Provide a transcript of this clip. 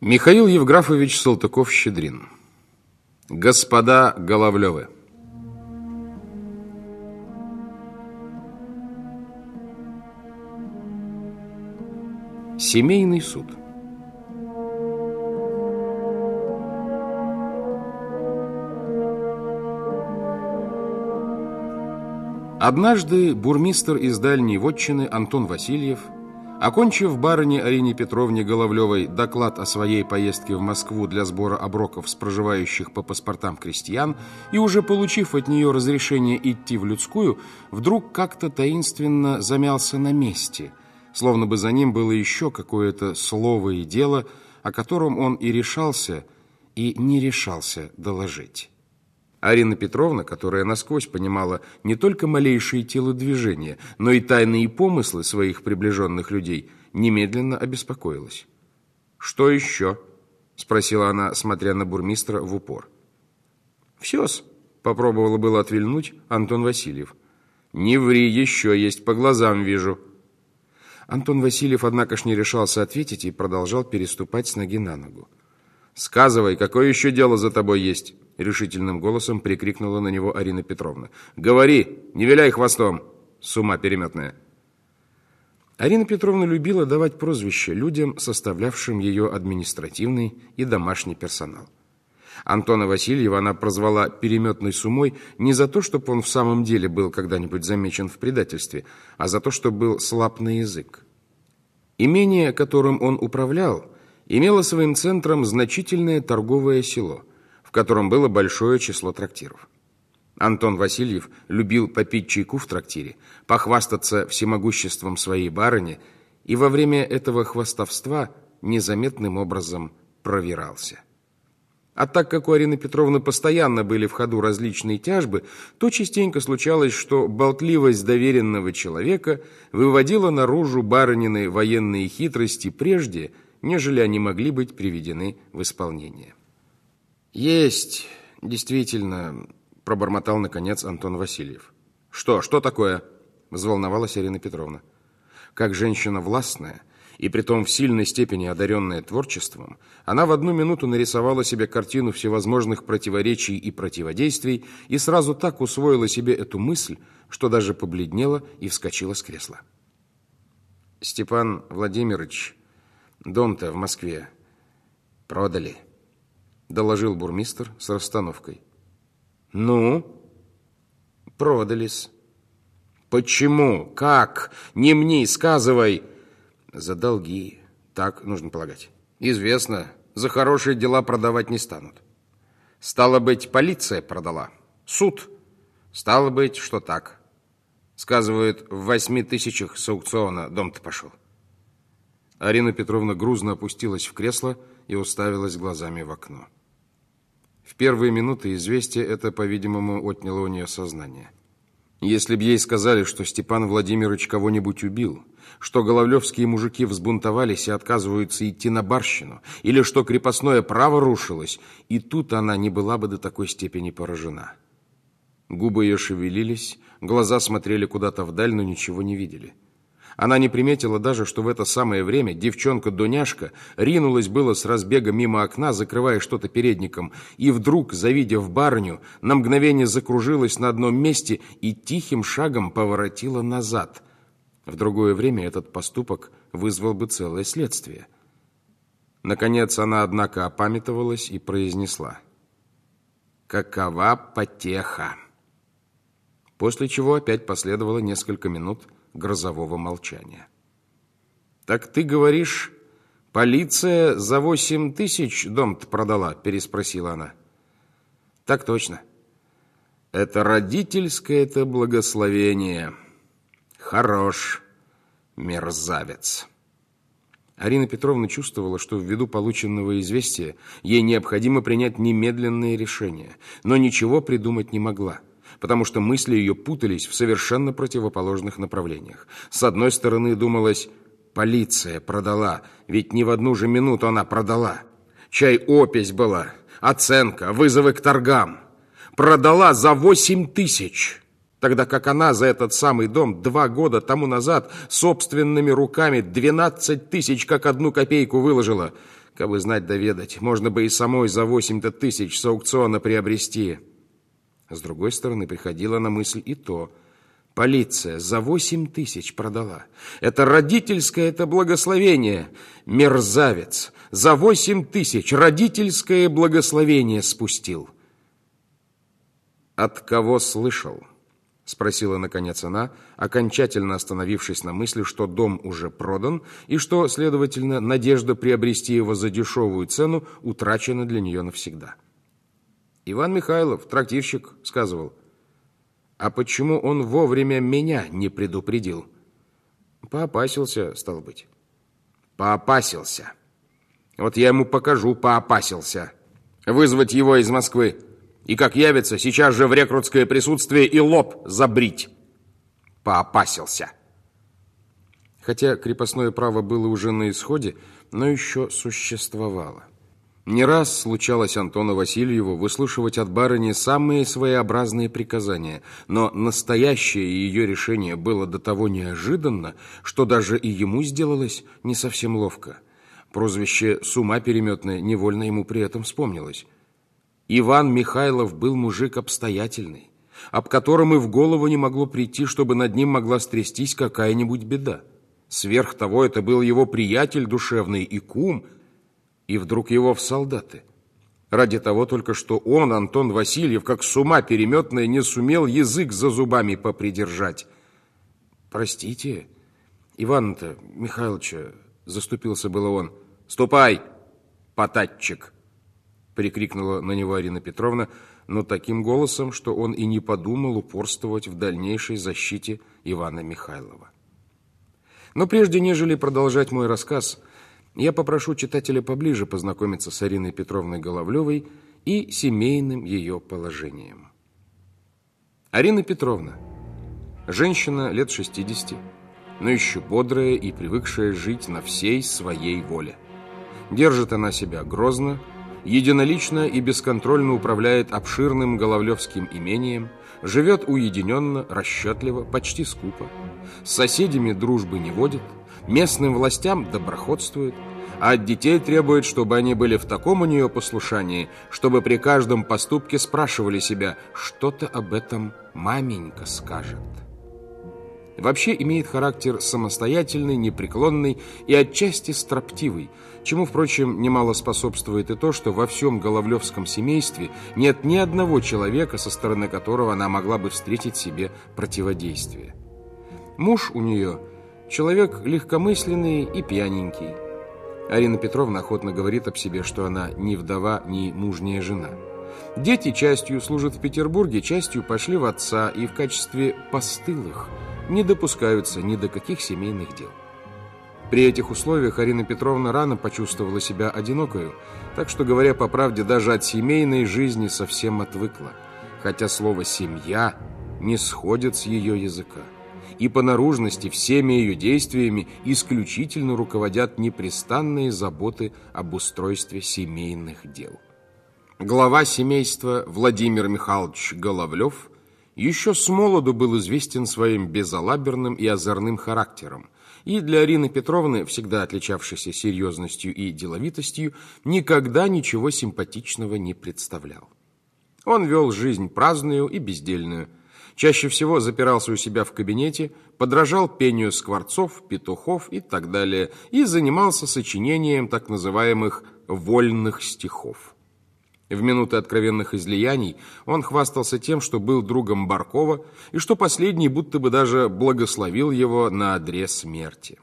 Михаил Евграфович Салтыков-Щедрин. Господа Головлевы Семейный суд. Однажды бурмистр из дальней вотчины Антон Васильев – Окончив барыне Арине Петровне Головлевой доклад о своей поездке в Москву для сбора оброков с проживающих по паспортам крестьян и уже получив от нее разрешение идти в людскую, вдруг как-то таинственно замялся на месте, словно бы за ним было еще какое-то слово и дело, о котором он и решался, и не решался доложить. Арина Петровна, которая насквозь понимала не только малейшие телодвижения, но и тайные помыслы своих приближенных людей, немедленно обеспокоилась. «Что еще?» – спросила она, смотря на бурмистра в упор. «Все-с», – попробовала было отвильнуть Антон Васильев. «Не ври, еще есть, по глазам вижу». Антон Васильев, однако ж, не решался ответить и продолжал переступать с ноги на ногу. «Сказывай, какое еще дело за тобой есть?» Решительным голосом прикрикнула на него Арина Петровна. «Говори, не виляй хвостом, с ума переметная!» Арина Петровна любила давать прозвища людям, составлявшим ее административный и домашний персонал. Антона Васильева она прозвала «переметной сумой» не за то, чтобы он в самом деле был когда-нибудь замечен в предательстве, а за то, что был слаб на язык. Имение, которым он управлял, имело своим центром значительное торговое село – в котором было большое число трактиров. Антон Васильев любил попить чайку в трактире, похвастаться всемогуществом своей барыни и во время этого хвастовства незаметным образом провирался. А так как у Арины Петровны постоянно были в ходу различные тяжбы, то частенько случалось, что болтливость доверенного человека выводила наружу барынины военные хитрости прежде, нежели они могли быть приведены в исполнение. «Есть, действительно», – пробормотал, наконец, Антон Васильев. «Что, что такое?» – взволновалась Ирина Петровна. Как женщина властная и притом в сильной степени одаренная творчеством, она в одну минуту нарисовала себе картину всевозможных противоречий и противодействий и сразу так усвоила себе эту мысль, что даже побледнела и вскочила с кресла. «Степан Владимирович, дом-то в Москве продали» доложил бурмистр с расстановкой. Ну? Продались. Почему? Как? Не мне, сказывай. За долги. Так нужно полагать. Известно, за хорошие дела продавать не станут. Стало быть, полиция продала. Суд. Стало быть, что так. Сказывают, в восьми тысячах с аукциона дом-то пошел. Арина Петровна грузно опустилась в кресло и уставилась глазами в окно. В первые минуты известия это, по-видимому, отняло у нее сознание. Если б ей сказали, что Степан Владимирович кого-нибудь убил, что головлевские мужики взбунтовались и отказываются идти на барщину, или что крепостное право рушилось, и тут она не была бы до такой степени поражена. Губы ее шевелились, глаза смотрели куда-то вдаль, но ничего не видели. Она не приметила даже, что в это самое время девчонка-дуняшка ринулась было с разбега мимо окна, закрывая что-то передником, и вдруг, завидев барыню, на мгновение закружилась на одном месте и тихим шагом поворотила назад. В другое время этот поступок вызвал бы целое следствие. Наконец она, однако, опамятовалась и произнесла «Какова потеха!» После чего опять последовало несколько минут – грозового молчания. «Так ты говоришь, полиция за восемь тысяч дом-то продала?» – переспросила она. «Так точно. Это родительское-то благословение. Хорош, мерзавец». Арина Петровна чувствовала, что ввиду полученного известия ей необходимо принять немедленное решение, но ничего придумать не могла потому что мысли ее путались в совершенно противоположных направлениях. С одной стороны, думалось, полиция продала, ведь не в одну же минуту она продала. Чай опись была, оценка, вызовы к торгам. Продала за восемь тысяч, тогда как она за этот самый дом два года тому назад собственными руками двенадцать тысяч как одну копейку выложила – Как бы знать доведать, можно бы и самой за 8-то тысяч с аукциона приобрести. С другой стороны, приходило на мысль и то. Полиция за 8 тысяч продала. Это родительское, это благословение. Мерзавец за 8 тысяч родительское благословение спустил. От кого слышал? Спросила, наконец, она, окончательно остановившись на мысли, что дом уже продан, и что, следовательно, надежда приобрести его за дешевую цену утрачена для нее навсегда. Иван Михайлов, трактирщик, сказывал, «А почему он вовремя меня не предупредил?» «Поопасился, стал быть». «Поопасился. Вот я ему покажу, поопасился. Вызвать его из Москвы» и, как явится, сейчас же в рекрутское присутствие и лоб забрить. Поопасился. Хотя крепостное право было уже на исходе, но еще существовало. Не раз случалось Антону Васильеву выслушивать от барыни самые своеобразные приказания, но настоящее ее решение было до того неожиданно, что даже и ему сделалось не совсем ловко. Прозвище «С ума переметное» невольно ему при этом вспомнилось. Иван Михайлов был мужик обстоятельный, об котором и в голову не могло прийти, чтобы над ним могла стрястись какая-нибудь беда. Сверх того, это был его приятель душевный и кум, и вдруг его в солдаты. Ради того только, что он, Антон Васильев, как с ума переметная, не сумел язык за зубами попридержать. «Простите, Иван-то Михайловича», — заступился было он. «Ступай, потатчик!» прикрикнула на него Арина Петровна, но таким голосом, что он и не подумал упорствовать в дальнейшей защите Ивана Михайлова. Но прежде, нежели продолжать мой рассказ, я попрошу читателя поближе познакомиться с Ариной Петровной Головлевой и семейным ее положением. Арина Петровна, женщина лет 60, но еще бодрая и привыкшая жить на всей своей воле. Держит она себя грозно, единолично и бесконтрольно управляет обширным Головлевским имением, живет уединенно, расчетливо, почти скупо. С соседями дружбы не водит, местным властям доброходствует, а от детей требует, чтобы они были в таком у нее послушании, чтобы при каждом поступке спрашивали себя, что-то об этом маменька скажет. Вообще имеет характер самостоятельный, непреклонный и отчасти строптивый, чему, впрочем, немало способствует и то, что во всем Головлевском семействе нет ни одного человека, со стороны которого она могла бы встретить себе противодействие. Муж у нее человек легкомысленный и пьяненький. Арина Петровна охотно говорит об себе, что она ни вдова, ни мужняя жена. Дети частью служат в Петербурге, частью пошли в отца и в качестве постылых – не допускаются ни до каких семейных дел. При этих условиях Арина Петровна рано почувствовала себя одинокою, так что, говоря по правде, даже от семейной жизни совсем отвыкла, хотя слово «семья» не сходит с ее языка. И по наружности всеми ее действиями исключительно руководят непрестанные заботы об устройстве семейных дел. Глава семейства Владимир Михайлович Головлев – еще с молоду был известен своим безалаберным и озорным характером, и для Арины Петровны, всегда отличавшейся серьезностью и деловитостью, никогда ничего симпатичного не представлял. Он вел жизнь праздную и бездельную, чаще всего запирался у себя в кабинете, подражал пению скворцов, петухов и так далее, и занимался сочинением так называемых «вольных стихов». В минуты откровенных излияний он хвастался тем, что был другом Баркова и что последний будто бы даже благословил его на одре смерти.